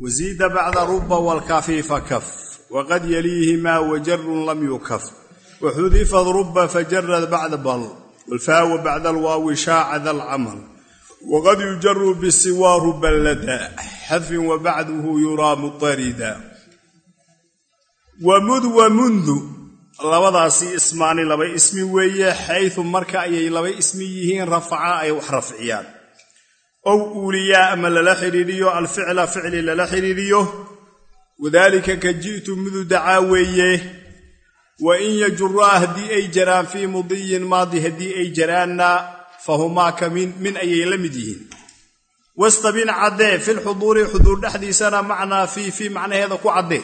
wasiida bacda ruba wlkafiifa kaf waqad yaliihimaa wajarun lam yukaf waxudifad ruba fajarad bacda bal wlfaawa bacda alwaawi shaaca da lcamal waqad yujaru bisiwa ruballada xadfin wabacduhu yuraa mutarida wamud wamundu labadaasi ismaani laba ismi weeye xaysu marka ayay laba ismi yihiin rafaca ay wax rafciyaan ow uuliyaa ama lala xidhiiriyo alficla ficli lala xidhiiriyo wadaalika ka ji'tu mudu dacaa weeye. Wa in yajuraa haddii ay jaraan fii mudiyin maadi haddii ay jaraanna fahumaa ka min ayay la mid yihiin. Wastabin caddee filxuduuri xuduur dhexdiisana macnaa fii fii macnaheeda ku caddee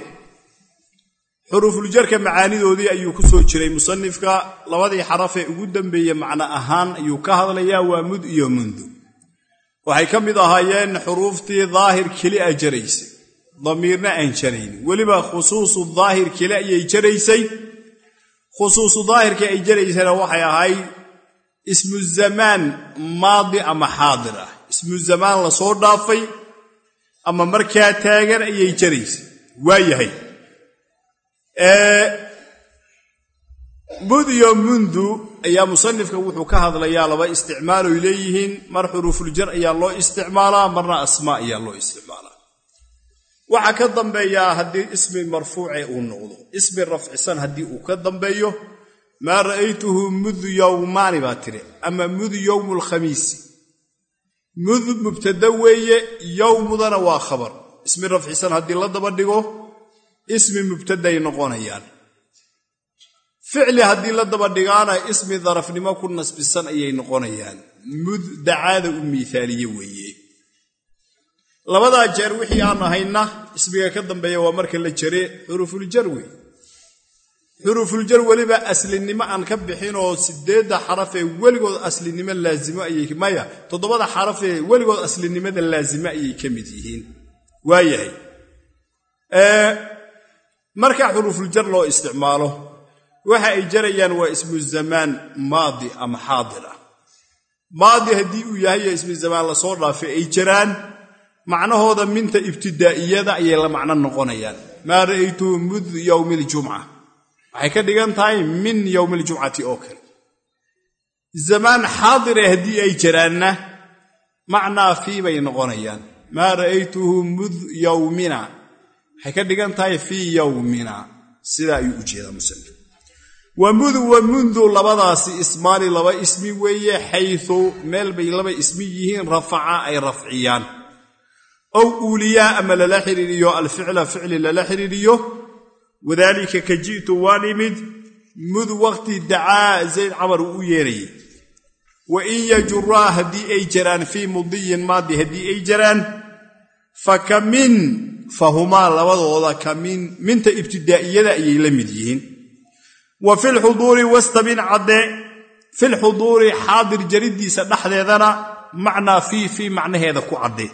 xuruufuljarka macaanidoodii ayuu ku soo jiray musanifka labadii xarafee ugu dambeeye macno ahaan ayuu ka hadlayaa waa mud iyo mundu waxay ka mid ahaayeen xuruuftii daahir keli a jaraysay. Damiirna aan jaraynin weliba khusuusu daahir keli ayay jaraysay. Khusuusu daahirkii ay jaraysana waxay ahayd ismu zamaan maadi ama xaadir ah. Ismu zamaan la soo dhaafay ama markaa taagan ayay jaraysay. Waayahay. Mud iyo mundu ayaa musanifka wuxuu ka hadlayaa laba isticmaaloy leeyihiin. Mar xuruufuljar ayaa loo isticmaalaa marna asmaa ayaa loo isticmaalaa. Waxaa ka dambeeyaa haddii ismi marfuuce uu noqdo ismi rafcisan haddii uu ka dambeeyo maa ra'aytuhu mudu yowmaani baa tiri ama mudu yowmu lkhamiisi mud mubtada weeye yowmudana waa khabar. Ismi rafcisan haddii la daba dhigo ismi mubtaday noqonayaan ficli haddii la daba dhigaana ismi darafnimo ku nasbisan ayay noqonayaan. Mud dacaada u miihaaliye weeye. Labadaa jeer wixii aan ahayna ismiga ka dambeeya waa marka la jare xurufuljar wey xurufuljar weliba aslinimo aan ka bixinoo sideedda xarafee weligood aslinimo laazimo ayay maya toddobada xarafee weligood aslinimada laazimo ayay ka mid yihiin. Waayahay marka xurufuljar loo isticmaalo waxa ay jarayaan waa ismu zamaan maadi ama xaadir ah. Maadi haddii uu yahay yo ismu zamaan la soo dhaafay ay jaraan macnahooda minta ibtidaa'iyada ayay la macno noqonayaan. Maa ra'aytuhu mud yowmi ljumca waxay ka dhigan tahay min yowmi ljumcati oo kale. Zamaan xaadire haddii ay jaraanna macnaa fii bay noqonayaan. Maa ra'aytuhu mud yowmina waxay ka dhigan tahay fii yowmina sidaa ayuu u jeedaa wamudu wa mundu labadaasi ismaani laba ismi weeye xayu meel bay laba ismi yihiin rafaca ay rafciyaan. Ow uuliyaa ama lala xidhiiriyo alficla ficli lala xidhiiriyo wadaalika ka ji'tu waan imid mud waqti dacaa zayd camar uu u yeerayay. Wa in yajuraa haddii ay jaraan fii mudiyin maadi haddii ay jaraan fa ka min fahumaa labadooda ka min minta ibtidaa'iyada ayay la mid yihiin wa filxuduuri wastabin cadde filxuduuri xaadir jariddiisa dhexdeedana macnaa fii fii macnaheeda ku cadde.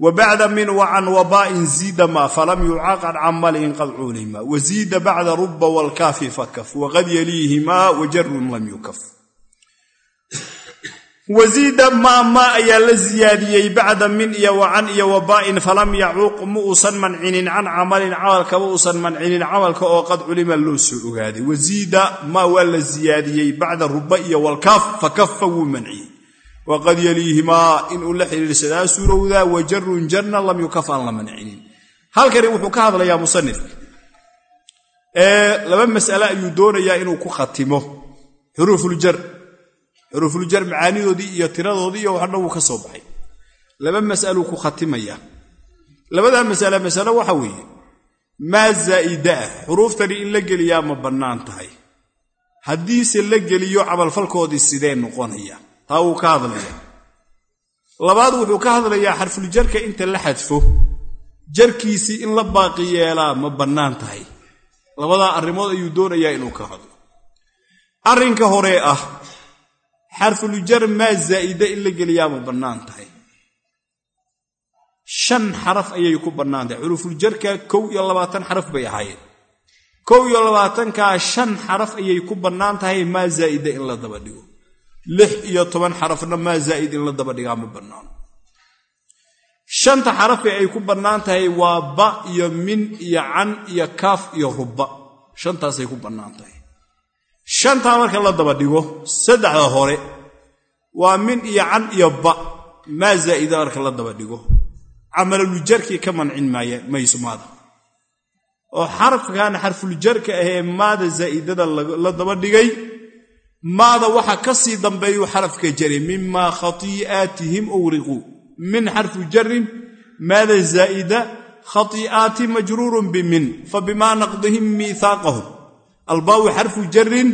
Wa bacda min wacan wabaa'in ziida maa falam yucaqad can malin qad culima waziida bacda ruba waalkaafi fakaf waqad yaliihimaa wajarun lam yukaf wasiida maa maa ayaa la siyaadiyey bacda min iyo wacan iyo wabaa'in falam yacuuq ma uusan mancinin can camalin camalka ma uusan mancinin camalka oo qad culima loo soo ogaaday. Wasiida maa waa la siyaadiyey bacda ruba iyo walkaaf fakafa wuu manciyey. Waqad yaliihimaa inuu la xidhiirsadaa suurowdaa wajarun jarna lam yukaf aan la mancinin. Halkani wuxuu ka hadlayaa musanifka laba mas'ale ayuu doonayaa inuu ku khatimo. Xuruufuljar xuruufuljar macaanidoodii iyo tiradoodii iyo waxdhan wuu ka soo baxay. Laba mas'aluu ku khatimaya. Labadaa masale masale waxa weeye maa zaa'ida ah xuruuftani in la geliyaa ma bannaan tahay. Haddiise la geliyo camalfalkoodii sidee noqonaya? Taa wuu ka hadlaya labaad wuxuu ka hadlayaa xarfuljarka inta la xadfo. Jarkiisii in la baaqi yeelaa ma bannaan tahay. Labadaa arrimood ayuu doonayaa inuu ka hadlo. Arrinka horee ah xarfuljar maa zaa'ida in la geliyaa ma bannaan tahay. Shan xaraf ayay ku bannaan tahay. Xurufuljarka kow iyo labaatan xaraf bay ahaayeen. Kow iyo labaatankaa shan xaraf ayay ku bannaan tahay maa zaa'ida in la daba dhigo. Lix iyo toban xarafna maa zaa'id in la daba dhigaa ma bannaano shanta xarafi ay ku bannaan tahay waa ba iyo min iyo can iyo kaaf iyo rubba. Shantaasay ku bannaan tahay shantaa marka la daba dhigo saddexda hore waa min iyo can iyo ba maa zaa'ida marka la daba dhigo. Camaluljarkii ka mancin mayso maada. Oo xarafkan xarfuljarka ahee maada zaa'idada la daba dhigay maada waxa ka sii dambeeyu xarafka jare mimaa khatii'aatihim uwriquu min xarfu jarin maada zaa'ida khatii'aati majruurun bimin fabimaa naqdihim miihaaqahum albaawi xarfu jarin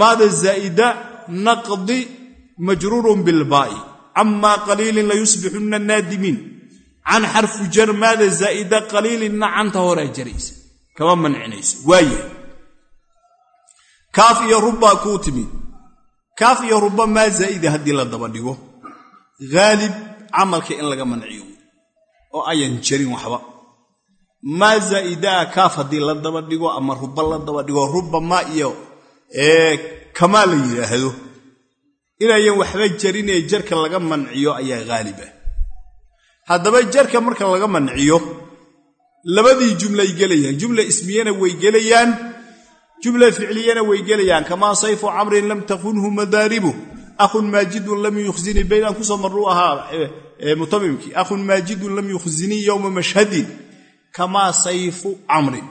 maada zaa'ida naqdi majruurun bilbaa'i camaa qaliilin layusbixunna naadimiin can xarfu jar maada zaa'ida qaliilinna canta horaa jaraysa. Kama mancinayso waayahay kaaf iyo rubbaa kuu timid. Kaaf iyo rubba maa zaa'ida haddii la daba dhigo. Haalib camalka in laga manciyo oo ayan jarin waxba maa zaa'idaa kaaf haddii la daba dhigo ama rubba la daba dhigo rubba maa iyo kamaa la yidhaahdo inayan waxba jarinee jarka laga manciyo ayaa haalibah haddaba jarka marka laga manciyo labadii jumlay gelayaan. Jumla ismiyana way gelayaan jumla ficliyana way gelayaan. Kamaa sayfu camrin lam takunhu madaaribu. Ahun maajidun lam yukhzinii baynaan ku soo marruu ahaa mutamimkii ahun maajidun lam yukhzinii yowma mashhadin kamaa sayfu camrin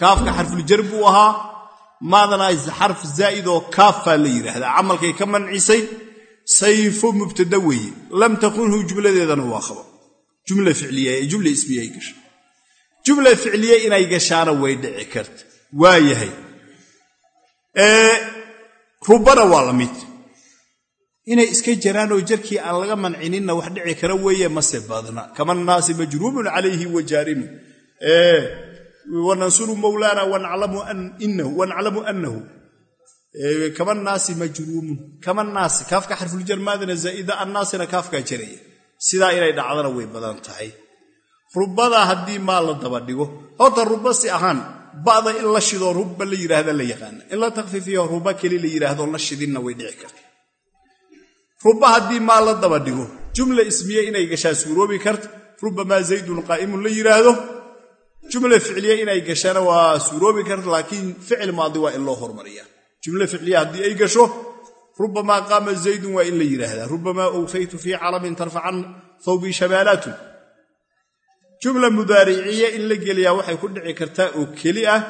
kaafka xarfuljar buu ahaa maadana xarf zaa'id oo kaafaa la yidhaahdaa camalkay ka mancisay sayfu mubtada weeye lam takunhu jumladeedana waa khaba jumla ficliya jumla ismiya ay gasha jumla ficliye inay gashaana way dhici karta waa yahay rubbana waa la mid inay iska jaraan oo jarkii aan laga mancininna wax dhici kara weeye mase badna kama naasi majruumun calayhi wa jaarimun wanansuru mawlaana wanclamu annahu. Kama naasi majruumun kama naasi kaafka xarfuljar maadana zaa'ida annaasina kaafkaa jaraya sidaa inay dhacdana way badan tahay. Rubbada haddii maa la daba dhigo horta rubba si ahaan ba'da in la shidoo rubba la yidhaahda la yaqaana in la takfiifiyo rubba keli la yidhaahdo la shidinna way dhici karta. Rubba haddii maa la daba dhigo jumla ismiye inay gashaa suuroobi karta rubbamaa zaydun qaa'imun la yidhaahdo jumla ficliye inay gashana waa suuroobi karta laakiin ficil maadi waa in loo hormariya. Jumla ficliya haddii ay gasho rubbamaa qaama zaydun waa in la yidhaahdaa rubbamaa owfaytu fii calamin tarfacan thawbii shabaalaatun jumla mudaariciye in la geliyaa waxay ku dhici kartaa oo keli ah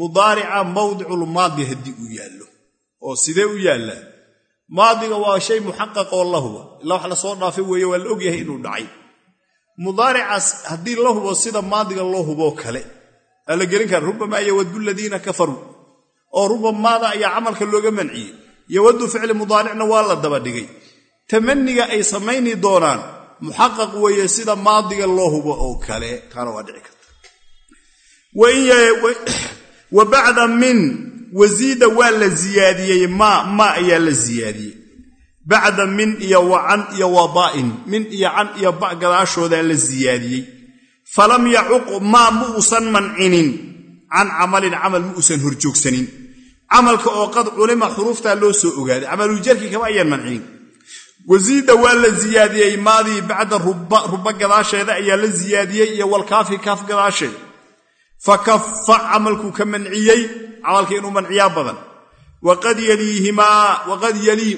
mudaarica mawdiculmaadi haddii uu yaallo oo sidee u yaallaa maadiga waa shay muxaqaq oo la huba ilaa wax la soo dhaafay waa la ogyahay inuu dhacay mudaaricaas haddii la hubo sida maadiga loo huboo kale. Aa gelin kara rubamaa yawaddu ladiina kafaruu. Oo rubamaada ayaa camalka looga manciyey. Yawaddu ficli mudaaricna waa la daba dhigay. Tamaniga ay samayni doonaan muxaqaq weeye sida maadiga loo hubo oo kale. Taana waa karta. Wa bacda min wasiida waa la ziyaadiyey maa ayaa la ziyaadiyey bacda min iyo wa can iyo wa baa'in min iyo can iyo ba gadaashoodaa la ziyaadiyey. Falam yacuq maa ma uusan mancinin. Can camalin camal ma uusan horjoogsanin. Camalka oo qad culima xuruuftaa loo soo ogaaday. Camalujarki kama ayaan mancinin. Wasiida waa la ziyaadiyey. Maadii bacda ruba gadaasheeda ayaa la ziyaadiyey iyo walkaafi kaaf gadaasheeda fa kafa camalkuu ka manciyey. Camalka inuu manciyaa badan waqad yalii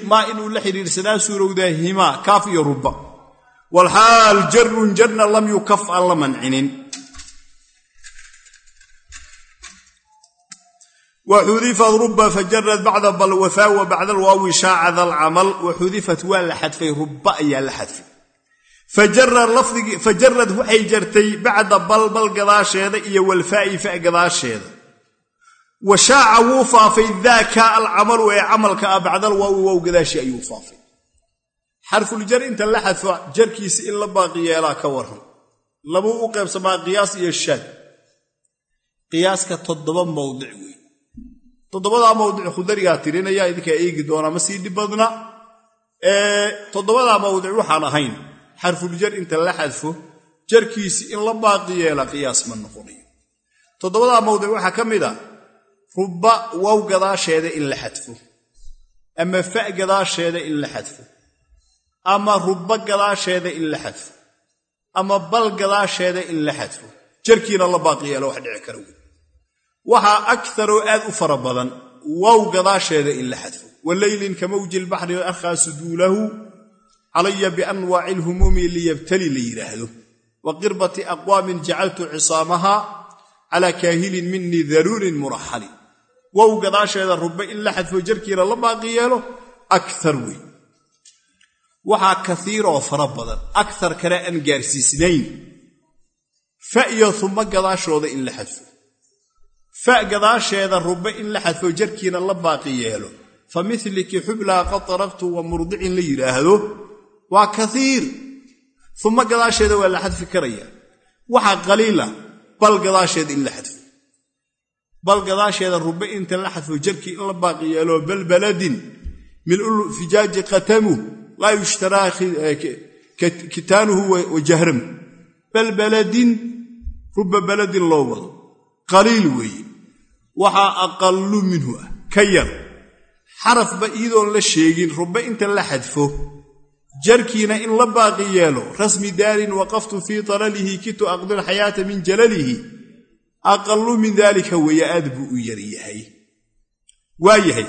maa inuu la xidhiirsanaa suurowdaa himaa kaaf iyo ruba walxaal jarun jarna lam yukaf aan la mancinin waxudifat ruba fajarad bacda bal wafaa wa bacda alwaawi shaacada alcamal waxudifat waa la xadfay ruba ayaa la xadfay fajarad waxay jartay bacda balbal gadaasheeda iyo walfaa'i fa gadaasheeda wa shaaca wuu faafay daaka alcamalu ee camalka ah bacdal waawi ayuu faafay xarfuljar inta la xadfo jarkiisi in la baaqi yeelaa ka waran labuu u qaybsamaa qiyaas iyo shaad qiyaaska toddoba mawdic wey toddobadaa mawdic khudarigaa tirinaya idinkaa eegi doonaa ma sii dhib badna toddobadaa mawdic waxaan ahayn xarfuljar inta la xadfo jarkiisi in la baaqi yeela qiyaas ma noqonayo toddobadaa mawdic waxaa ka mid a rubba wow gadaasheeda in la xadfo ama fa gadaasheeda in la xadfo ama rubba gadaasheeda in la xadfo ama bal gadaasheeda in la xadfo. Jarkiina la baaqi wax dhici kara waxaa akaroo aad u fara badan wow gadaasheeda in la xadfo. Waleylin ka mawji lbaxri arkhaa suduulahu calaya bianwaaci lhumuumi liyabtali la yidhaahdo wa qirbati aqwaamin jacaltu cisaamaha calaa kaahilin minii daruurin muraxali wow gadaasheeda rubbe in la xadfo jarkiina la baaqi yeelo akar wey waxaa kaiiroo fara badan akar kale aan gaarsiisnayn. Fa iyo uma gadaashooda in la xadfo. Fa gadaasheeda rubbe in la xadfo jarkiina la baaqi yeelo. Fa miliki xublaa qad darabtu wa murdicin la yidhaahdo waa kaiir uma gadaasheeda waa la xadfi karaya. Waxaa qaliila bal gadaasheeda in la xadfo bal gadaasheeda rubbe inta la xadfo jarkii in la baaqi yeelo bal baladin milul fijaaji qatamu laa yushtaraa kitaanuhu wa jahramu bal baladin rubba baladin loo wado. Qaliil weeye. Waxaa aqallu minhu ah ka yar. Xarafba iyadoon la sheegin rubbe inta la xadfo jarkiina in la baaqi yeelo rasmi daarin waqaftu fii talalihi kitu aqdi lxayaata min jalalihi aqallu min daalika weeye aad buu u yaryahay waayahay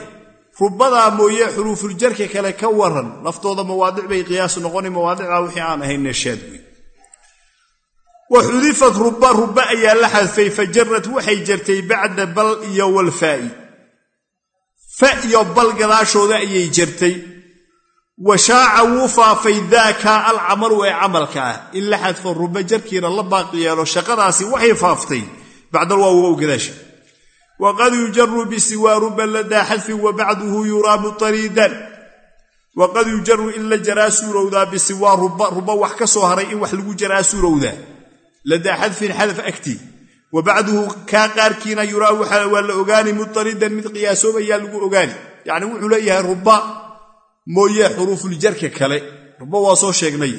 rubadaa mooye xuruufuljarka kale ka waran laftooda mawaadic bay qiyaas noqoni mawaadicdaa wixii aan ahayn neeshaad wey wa xudifat ruba ruba ayaa la xadfay fa jarad waxay jartay bacda bal iyo walfaa'i fa iyo bal gadaashooda ayay jartay. Wa shaaca wuu faafay daaka alcamalu ee camalka ah. In la xadfo ruba jarkiina la baaqi yeelo shaqadaasi waxay faaftay bacdal waaw wow gadaasha waqad yujaru bisiwaa ruba ladaa xadfin wa bacduhu yuraamu tariidan. Waqad yujaru in la jaraa suurowdaa bisiwaa ruba wax ka soo haray in wax lagu jaraa suurowdaa. Ladaa xadfin xadaf agtii wa bacduhu kaa qaarkiina yuraa waa la ogaani mutaridan mid qiyaasoobayaa lagu ogaani. Yacni wuxuu leeyahay ruba mooye xuruufuljarka kale. Ruba waa soo sheegnay.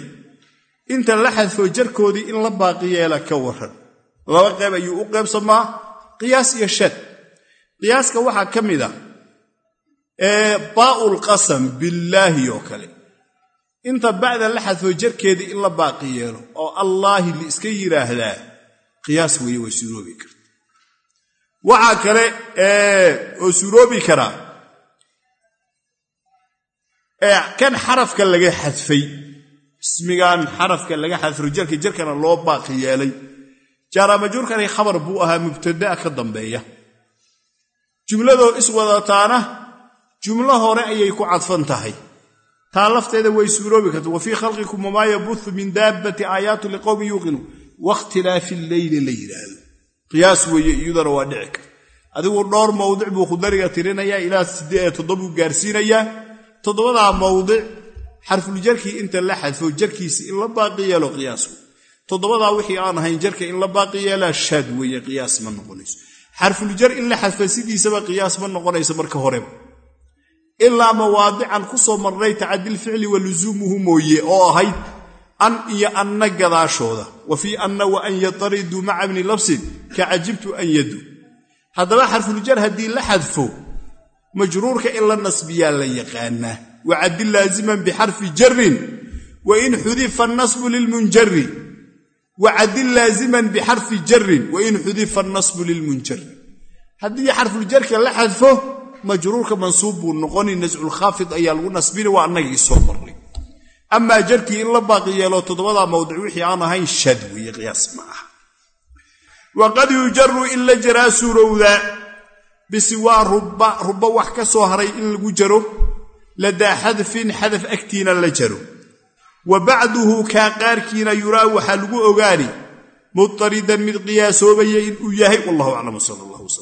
Inta la xadfo jarkoodii in la baaqi ka waran laba qayb ayuu u qaybsamaa qiyaas iyo shad. Qiyaaska waxaa ka mid a baa'ul qasam billaahi oo kale. Inta bacda la xadfo jarkeedii in la baaqi yeelo oo allaahi la iska yidhaahdaa qiyaas weeye way suuroobi karta waxaa kale oo suuroobi karaa kan xarafka laga xadfay ismigan xarafka laga xadfo jarka jarkana loo baaqi yeelay jaaramajuurkani khabar buu ahaa mubtadaa ka dambeeya. Jumladoo iswadataana jumlo hore ayay ku cadfan tahay. Taa lafteeda way suuroobi karta wa fii khalqikum wamaa yabutu min daabbati aayaatu liqowmin yuuqinu. Wakhtilaafi lleyli la yidhaahdo qiyaas weeye iyadana waa dhici karta adigu dhowr mawdic buu khudariga tirinayaa ilaa toddobuu gaarsiinayaa. Toddobadaa mawdic xarfuljarkii inta la xadfo jarkiisi in la baaqi yeelo qiyaas wey toddobadaa wixii aan ahayn jarka in la baaqi yeelaa shaad weeye qiyaas ma noqonayso. Xarfuljar in la xadfa sidiisaba qiyaas ma noqonayso marka horeba. Ilaa mawaadican ku soo marnay tacadilficli wa lusuumuhu mooye oo ahayd an iyo anna gadaashooda. Wa fii anna wa an yatariduu maca bni labsin ka cajibtu an yadu haddaba xarfuljar haddii la xadfo majruurka in la nasbiyaa la yaqaanaa wacadil laaziman bixarfi jarin wa in xudifa nasbu lilmunjari wacadil laaziman bixarfi jarin wain xudifa nasbu lilmunjari haddii xarfuljarka la xadfo majruurka mansuub buu noqoni nasculkhaafid ayaa lagu nasbini waa annagii soo marnay amaa jarkii in la baaqi yeelo toddobadaa mawdic wixii aan ahayn shad weeye qiyaas ma aha waqad yujaru in la jaraa suurowdaa bisiwaa ruba ruba wax ka soo haray in lagu jaro ladaa xadfin xadaf agtiina la jaro wa bacduhu kaa qaarkiina yuraa waxaa lagu ogaani mutaridan mid qiyaasoobaya inuu yahay wallahu aclam sal